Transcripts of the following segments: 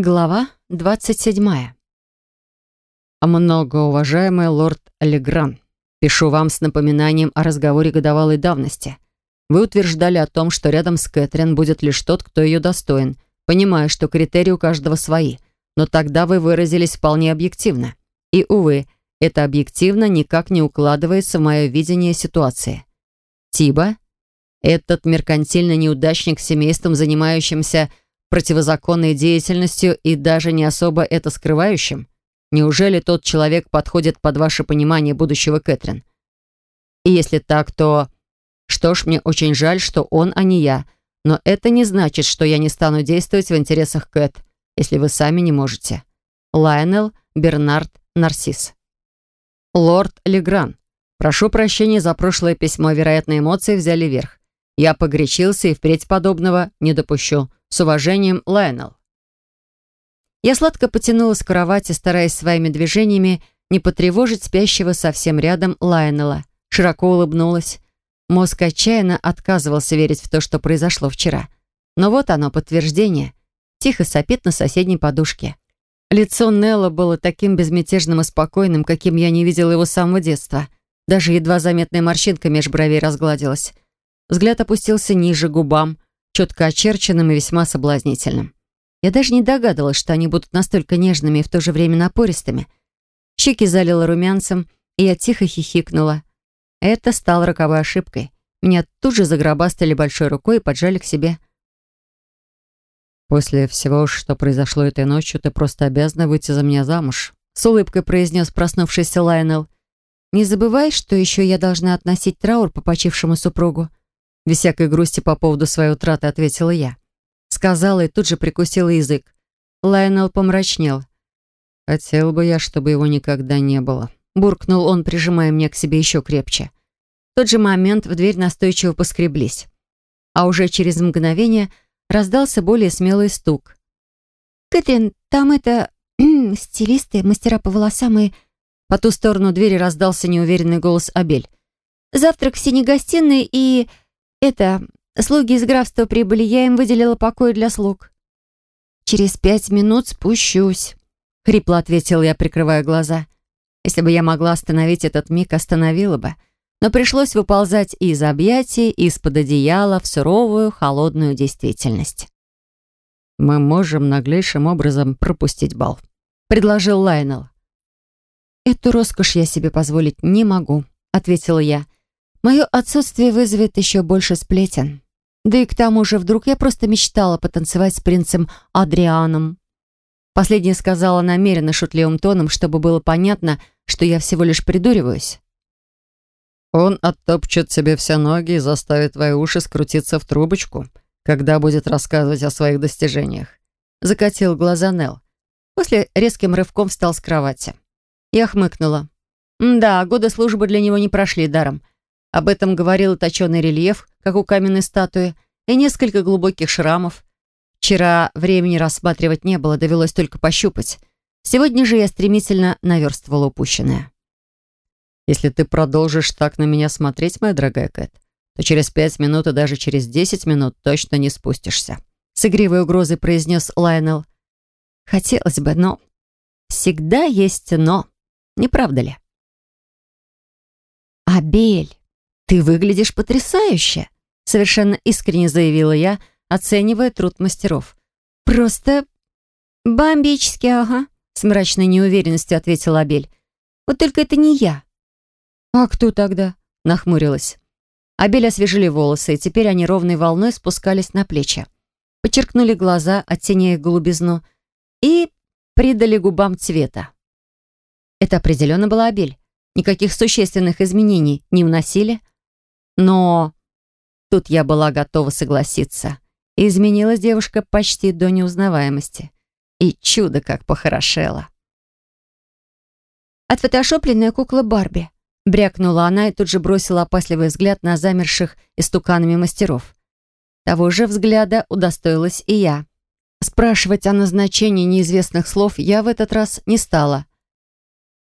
Глава 27. Многоуважаемый лорд Легран, пишу вам с напоминанием о разговоре годовалой давности. Вы утверждали о том, что рядом с Кэтрин будет лишь тот, кто ее достоин, понимая, что критерии у каждого свои, но тогда вы выразились вполне объективно. И, увы, это объективно никак не укладывается в мое видение ситуации. Тиба, этот меркантильный неудачник с семейством, занимающимся противозаконной деятельностью и даже не особо это скрывающим? Неужели тот человек подходит под ваше понимание будущего Кэтрин? И если так, то... Что ж, мне очень жаль, что он, а не я. Но это не значит, что я не стану действовать в интересах Кэт, если вы сами не можете. Лайонел Бернард Нарсис. Лорд Легран. Прошу прощения за прошлое письмо, вероятно, эмоции взяли верх. Я погречился и впредь подобного не допущу. С уважением, Лайонел. Я сладко потянулась к кровати, стараясь своими движениями не потревожить спящего совсем рядом Лайонела. Широко улыбнулась. Мозг отчаянно отказывался верить в то, что произошло вчера. Но вот оно, подтверждение. Тихо сопит на соседней подушке. Лицо Нелла было таким безмятежным и спокойным, каким я не видела его с самого детства. Даже едва заметная морщинка меж бровей разгладилась. Взгляд опустился ниже, губам, четко очерченным и весьма соблазнительным. Я даже не догадывалась, что они будут настолько нежными и в то же время напористыми. Щеки залила румянцем, и я тихо хихикнула. Это стало роковой ошибкой. Меня тут же загробастали большой рукой и поджали к себе. «После всего, что произошло этой ночью, ты просто обязана выйти за меня замуж», с улыбкой произнес проснувшийся Лайонел. «Не забывай, что еще я должна относить траур по почившему супругу. Без всякой грусти по поводу своей утраты ответила я. Сказала и тут же прикусила язык. Лайонел помрачнел. «Хотел бы я, чтобы его никогда не было», — буркнул он, прижимая меня к себе еще крепче. В тот же момент в дверь настойчиво поскреблись. А уже через мгновение раздался более смелый стук. «Кэтрин, там это... стилисты, мастера по волосам и...» По ту сторону двери раздался неуверенный голос Абель. «Завтрак в синей гостиной и... «Это... Слуги из графства прибыли, я им выделила покой для слуг». «Через пять минут спущусь», — хрипло ответила я, прикрывая глаза. «Если бы я могла остановить этот миг, остановила бы. Но пришлось выползать из объятий, из-под одеяла в суровую, холодную действительность». «Мы можем наглейшим образом пропустить бал», — предложил Лайнел. «Эту роскошь я себе позволить не могу», — ответила я. Мое отсутствие вызовет еще больше сплетен. Да и к тому же вдруг я просто мечтала потанцевать с принцем Адрианом. Последнее сказала намеренно шутливым тоном, чтобы было понятно, что я всего лишь придуриваюсь. «Он оттопчет тебе все ноги и заставит твои уши скрутиться в трубочку, когда будет рассказывать о своих достижениях», — закатил глаза Нел. После резким рывком встал с кровати. Я хмыкнула. «Да, годы службы для него не прошли даром. Об этом говорил точеный рельеф, как у каменной статуи, и несколько глубоких шрамов. Вчера времени рассматривать не было, довелось только пощупать. Сегодня же я стремительно наверстывала упущенное. «Если ты продолжишь так на меня смотреть, моя дорогая Кэт, то через пять минут и даже через десять минут точно не спустишься», с игривой угрозой произнес Лайонел. «Хотелось бы, но всегда есть «но». Не правда ли?» «Абель!» «Ты выглядишь потрясающе!» — совершенно искренне заявила я, оценивая труд мастеров. «Просто бомбически, ага», — с мрачной неуверенностью ответила Абель. «Вот только это не я». «А кто тогда?» — нахмурилась. Абель освежили волосы, и теперь они ровной волной спускались на плечи. Подчеркнули глаза, оттеняя голубизну, и придали губам цвета. Это определенно была Абель. Никаких существенных изменений не вносили, но тут я была готова согласиться. изменилась девушка почти до неузнаваемости. И чудо как похорошела. «Отфотошопленная кукла Барби», — брякнула она и тут же бросила опасливый взгляд на замерших истуканами мастеров. Того же взгляда удостоилась и я. Спрашивать о назначении неизвестных слов я в этот раз не стала.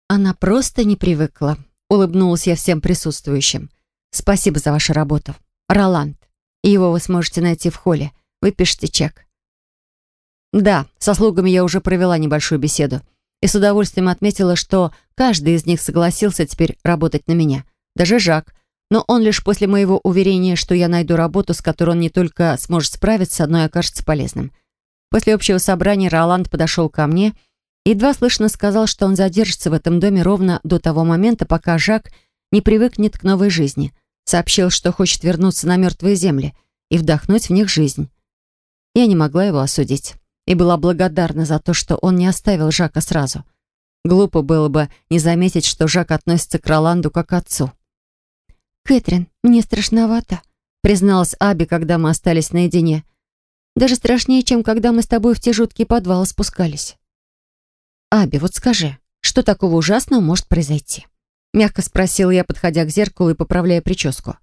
Она просто не привыкла. Улыбнулась я всем присутствующим. Спасибо за вашу работу. Роланд. Его вы сможете найти в холле. Выпишите чек. Да, со слугами я уже провела небольшую беседу и с удовольствием отметила, что каждый из них согласился теперь работать на меня. Даже Жак. Но он лишь после моего уверения, что я найду работу, с которой он не только сможет справиться, но и окажется полезным. После общего собрания Роланд подошел ко мне и едва слышно сказал, что он задержится в этом доме ровно до того момента, пока Жак не привыкнет к новой жизни. Сообщил, что хочет вернуться на мертвые земли и вдохнуть в них жизнь. Я не могла его осудить и была благодарна за то, что он не оставил Жака сразу. Глупо было бы не заметить, что Жак относится к Роланду как к отцу. «Кэтрин, мне страшновато», — призналась Аби, когда мы остались наедине. «Даже страшнее, чем когда мы с тобой в те жуткие подвалы спускались». «Аби, вот скажи, что такого ужасного может произойти?» Мягко спросила я, подходя к зеркалу и поправляя прическу.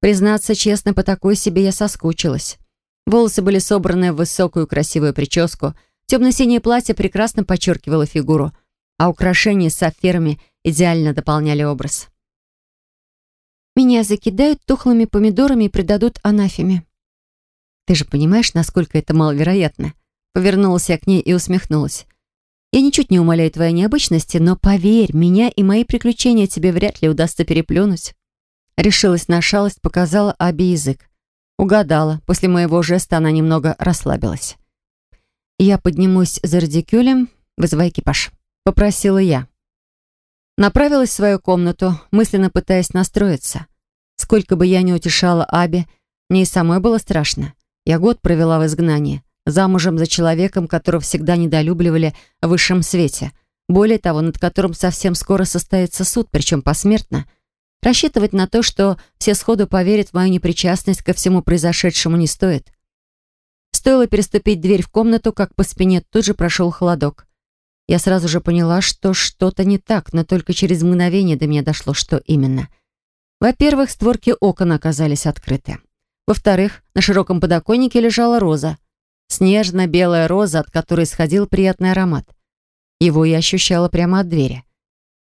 Признаться честно, по такой себе я соскучилась. Волосы были собраны в высокую красивую прическу, темно-синее платье прекрасно подчеркивало фигуру, а украшения с сапфирами идеально дополняли образ. «Меня закидают тухлыми помидорами и придадут анафеме». «Ты же понимаешь, насколько это маловероятно?» Повернулась я к ней и усмехнулась. «Я ничуть не умоляю твоей необычности, но поверь, меня и мои приключения тебе вряд ли удастся переплюнуть». Решилась на шалость, показала Аби язык. Угадала. После моего жеста она немного расслабилась. «Я поднимусь за радикюлем, вызывай экипаж», — попросила я. Направилась в свою комнату, мысленно пытаясь настроиться. Сколько бы я ни утешала Аби, мне и самой было страшно. Я год провела в изгнании, замужем за человеком, которого всегда недолюбливали в высшем свете. Более того, над которым совсем скоро состоится суд, причем посмертно — Рассчитывать на то, что все сходу поверят в мою непричастность ко всему произошедшему, не стоит. Стоило переступить дверь в комнату, как по спине тут же прошел холодок. Я сразу же поняла, что что-то не так, но только через мгновение до меня дошло, что именно. Во-первых, створки окон оказались открыты. Во-вторых, на широком подоконнике лежала роза. Снежно-белая роза, от которой исходил приятный аромат. Его я ощущала прямо от двери.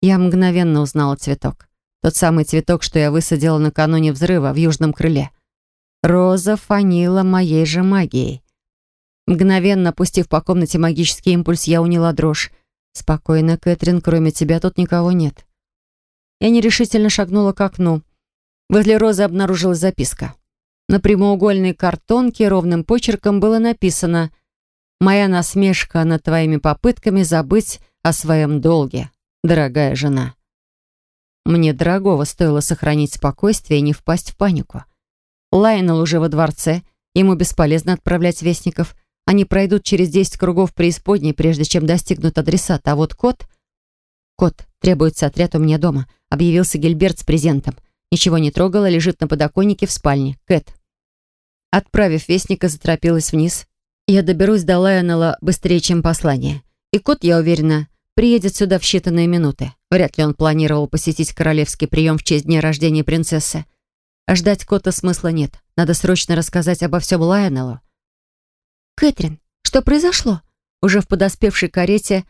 Я мгновенно узнала цветок. Тот самый цветок, что я высадила накануне взрыва в южном крыле. Роза фанила моей же магией. Мгновенно пустив по комнате магический импульс, я уняла дрожь. «Спокойно, Кэтрин, кроме тебя тут никого нет». Я нерешительно шагнула к окну. Возле розы обнаружилась записка. На прямоугольной картонке ровным почерком было написано «Моя насмешка над твоими попытками забыть о своем долге, дорогая жена». Мне дорогого стоило сохранить спокойствие и не впасть в панику. Лайнел уже во дворце, ему бесполезно отправлять вестников. Они пройдут через 10 кругов преисподней, прежде чем достигнут адресата. А вот кот... Кот, требуется отряд у меня дома. Объявился Гильберт с презентом. Ничего не трогала, лежит на подоконнике в спальне. Кэт. Отправив вестника, заторопилась вниз. Я доберусь до Лайонела быстрее, чем послание. И кот, я уверена, приедет сюда в считанные минуты. Вряд ли он планировал посетить королевский прием в честь дня рождения принцессы. А ждать кота смысла нет. Надо срочно рассказать обо всем Лайонеллу. «Кэтрин, что произошло?» Уже в подоспевшей карете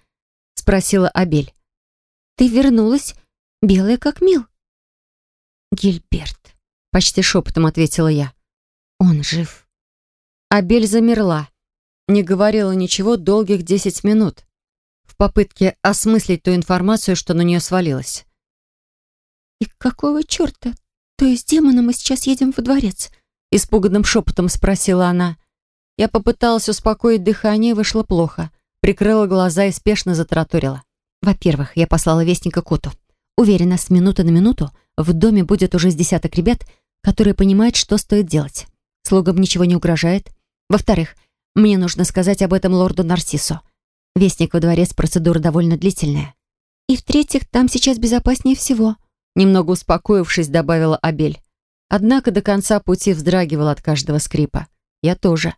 спросила Абель. «Ты вернулась, белая как мил». «Гильберт», — почти шепотом ответила я. «Он жив». Абель замерла. Не говорила ничего долгих десять минут попытке осмыслить ту информацию, что на нее свалилась. «И какого черта? То есть демона мы сейчас едем во дворец?» Испуганным шепотом спросила она. Я попыталась успокоить дыхание, вышло плохо. Прикрыла глаза и спешно затараторила. Во-первых, я послала вестника коту. Уверена, с минуты на минуту в доме будет уже с десяток ребят, которые понимают, что стоит делать. Слугам ничего не угрожает. Во-вторых, мне нужно сказать об этом лорду Нарсису. Вестник во дворец процедура довольно длительная. И в-третьих, там сейчас безопаснее всего. Немного успокоившись, добавила Абель. Однако до конца пути вздрагивала от каждого скрипа. Я тоже.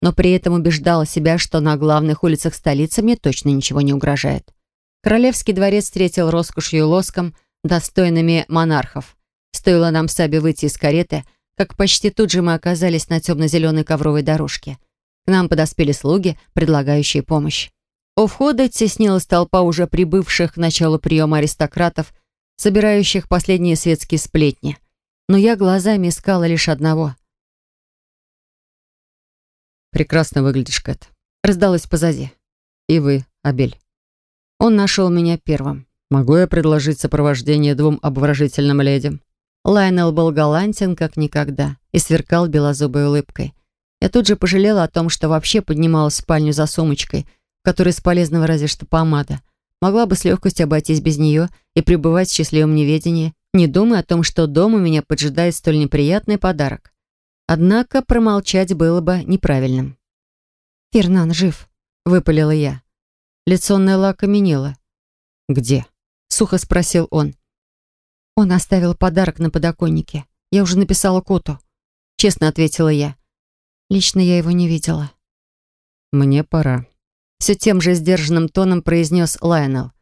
Но при этом убеждала себя, что на главных улицах столицы мне точно ничего не угрожает. Королевский дворец встретил роскошью и лоском, достойными монархов. Стоило нам с Аби выйти из кареты, как почти тут же мы оказались на темно-зеленой ковровой дорожке. К нам подоспели слуги, предлагающие помощь. У входа теснилась толпа уже прибывших к началу приема аристократов, собирающих последние светские сплетни. Но я глазами искала лишь одного. «Прекрасно выглядишь, Кэт», — раздалось позади. «И вы, Абель». Он нашел меня первым. «Могу я предложить сопровождение двум обворожительным леди?» Лайнел был галантен, как никогда, и сверкал белозубой улыбкой. Я тут же пожалела о том, что вообще поднималась в спальню за сумочкой, в которой с полезного разве что помада. Могла бы с легкостью обойтись без нее и пребывать в счастливом неведении, не думая о том, что дома меня поджидает столь неприятный подарок. Однако промолчать было бы неправильным. «Фернан жив», — выпалила я. Лицо Нелла окаменело. «Где?» — сухо спросил он. Он оставил подарок на подоконнике. Я уже написала Коту. Честно ответила я. Лично я его не видела. «Мне пора», — все тем же сдержанным тоном произнес Лайонел.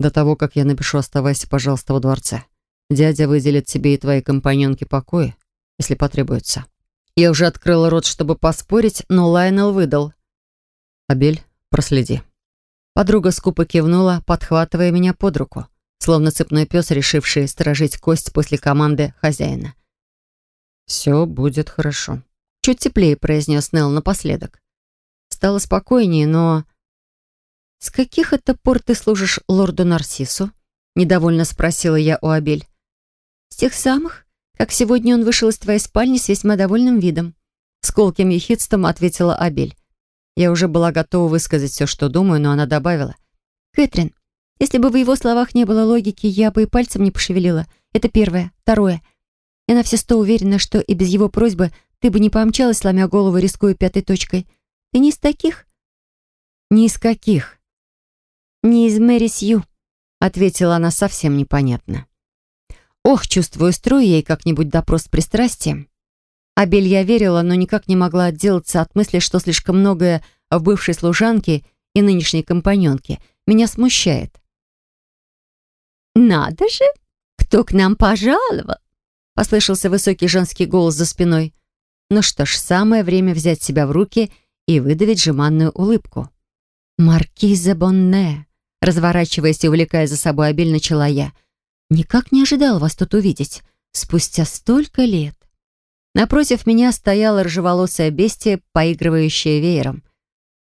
«До того, как я напишу, оставайся, пожалуйста, во дворце. Дядя выделит тебе и твоей компаньонке покои, если потребуется». Я уже открыла рот, чтобы поспорить, но Лайонел выдал. «Абель, проследи». Подруга скупо кивнула, подхватывая меня под руку словно цепной пес, решивший сторожить кость после команды хозяина. «Все будет хорошо», — чуть теплее произнес Нелл напоследок. Стало спокойнее, но... «С каких это пор ты служишь лорду Нарсису?» — недовольно спросила я у Абель. «С тех самых, как сегодня он вышел из твоей спальни с весьма довольным видом», — с колким ехидством ответила Абель. Я уже была готова высказать все, что думаю, но она добавила. «Кэтрин, если бы в его словах не было логики, я бы и пальцем не пошевелила. Это первое. Второе. Я на все сто уверена, что и без его просьбы ты бы не помчалась, сломя голову, рискуя пятой точкой. Ты не из таких? Не из каких? Не из Мэри Сью, ответила она совсем непонятно. Ох, чувствую, устрою ей как-нибудь допрос с пристрастием. Абель я верила, но никак не могла отделаться от мысли, что слишком многое в бывшей служанке и нынешней компаньонке меня смущает. «Надо же! Кто к нам пожаловал?» Послышался высокий женский голос за спиной. Ну что ж, самое время взять себя в руки и выдавить жеманную улыбку. «Маркиза Бонне!» Разворачиваясь и увлекая за собой обиль, начала я. «Никак не ожидал вас тут увидеть. Спустя столько лет». Напротив меня стояла рыжеволосая бестия, поигрывающая веером.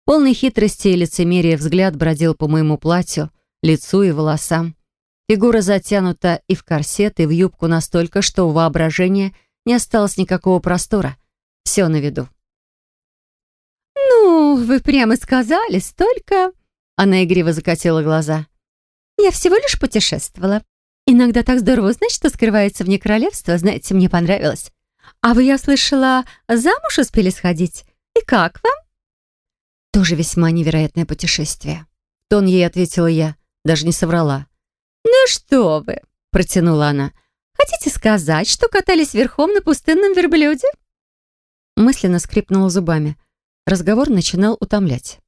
Полный хитрости и лицемерия взгляд бродил по моему платью, лицу и волосам. Фигура затянута и в корсет, и в юбку настолько, что у воображения не осталось никакого простора. Все на виду. «Ну, вы прямо сказали столько...» Она игриво закатила глаза. «Я всего лишь путешествовала. Иногда так здорово узнать, что скрывается вне королевства. Знаете, мне понравилось. А вы, я слышала, замуж успели сходить? И как вам?» «Тоже весьма невероятное путешествие». Тон ей ответила я, даже не соврала. «Ну что вы!» — протянула она. «Хотите сказать, что катались верхом на пустынном верблюде?» Мысленно скрипнула зубами. Разговор начинал утомлять.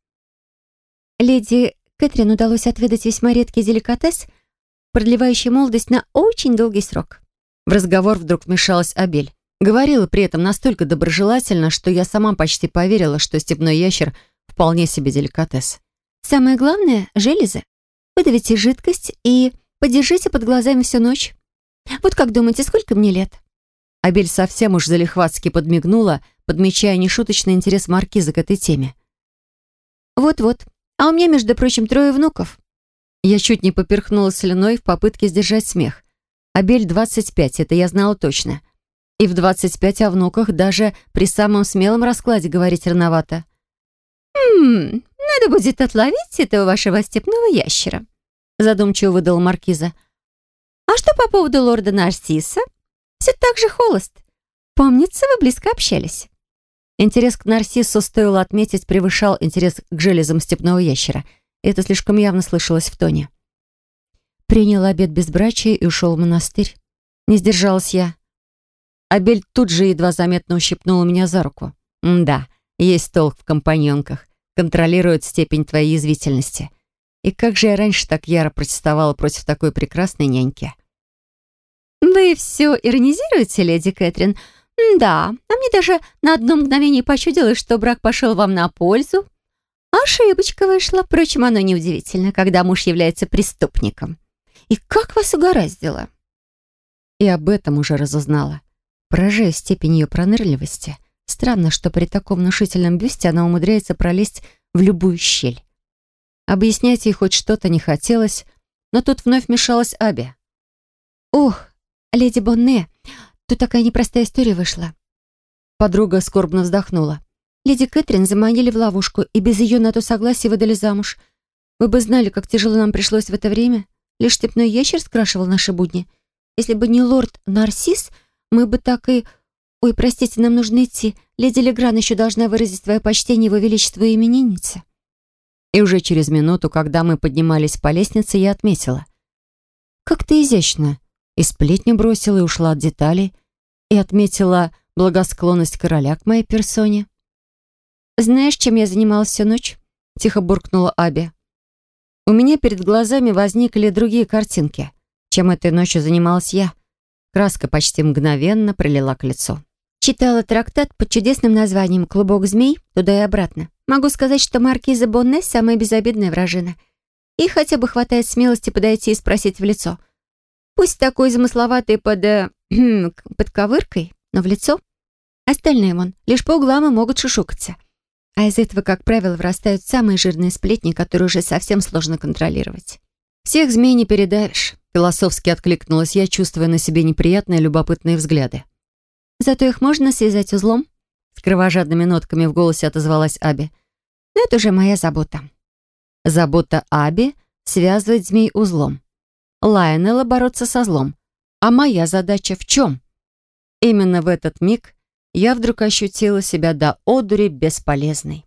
«Леди Кэтрин удалось отведать весьма редкий деликатес, продлевающий молодость на очень долгий срок». В разговор вдруг вмешалась Абель. Говорила при этом настолько доброжелательно, что я сама почти поверила, что степной ящер вполне себе деликатес. «Самое главное — железы. Выдавите жидкость и подержите под глазами всю ночь. Вот как думаете, сколько мне лет?» Абель совсем уж залихватски подмигнула, подмечая нешуточный интерес Маркиза к этой теме. «Вот-вот. А у меня, между прочим, трое внуков». Я чуть не поперхнула слюной в попытке сдержать смех. Абель 25, это я знала точно. И в 25 о внуках даже при самом смелом раскладе говорить рановато. «Хм, надо будет отловить этого вашего степного ящера», задумчиво выдала Маркиза. «А что по поводу лорда Нарсиса? Все так же холост. Помнится, вы близко общались». Интерес к Нарциссу, стоило отметить, превышал интерес к железам степного ящера. Это слишком явно слышалось в тоне. Принял обед безбрачия и ушел в монастырь. Не сдержалась я. Абель тут же едва заметно ущипнула меня за руку. «Да, есть толк в компаньонках контролирует степень твоей язвительности. И как же я раньше так яро протестовала против такой прекрасной няньки? «Вы все иронизируете, леди Кэтрин? Да, а мне даже на одно мгновение почудилось, что брак пошел вам на пользу. Ошибочка вышла, впрочем, оно неудивительно, когда муж является преступником. И как вас угораздило?» И об этом уже разузнала. Поражая степень ее пронырливости — Странно, что при таком внушительном бюсте она умудряется пролезть в любую щель. Объяснять ей хоть что-то не хотелось, но тут вновь вмешалась Аби. «Ох, леди Бонне, тут такая непростая история вышла». Подруга скорбно вздохнула. Леди Кэтрин заманили в ловушку и без ее на то согласия выдали замуж. Вы бы знали, как тяжело нам пришлось в это время. Лишь степной ящер скрашивал наши будни. Если бы не лорд Нарсис, мы бы так и... Ой, простите, нам нужно идти. Леди Легран еще должна выразить свое почтение его величеству и имениннице. И уже через минуту, когда мы поднимались по лестнице, я отметила. Как ты изящно. И сплетню бросила и ушла от деталей. И отметила благосклонность короля к моей персоне. «Знаешь, чем я занималась всю ночь?» — тихо буркнула Аби. У меня перед глазами возникли другие картинки, чем этой ночью занималась я. Краска почти мгновенно прилила к лицу. Читала трактат под чудесным названием «Клубок змей» туда и обратно. Могу сказать, что маркиза Бонне самая безобидная вражина. И хотя бы хватает смелости подойти и спросить в лицо. Пусть такой замысловатый под... Э, под ковыркой, но в лицо. Остальные вон, лишь по углам и могут шушукаться. А из этого, как правило, вырастают самые жирные сплетни, которые уже совсем сложно контролировать. «Всех змей не передавишь», — философски откликнулась я, чувствуя на себе неприятные любопытные взгляды. «Зато их можно связать узлом?» С кровожадными нотками в голосе отозвалась Аби. «Но это уже моя забота». Забота Аби — связывать змей узлом. Лайонелла бороться со злом. А моя задача в чем? Именно в этот миг я вдруг ощутила себя до одури бесполезной.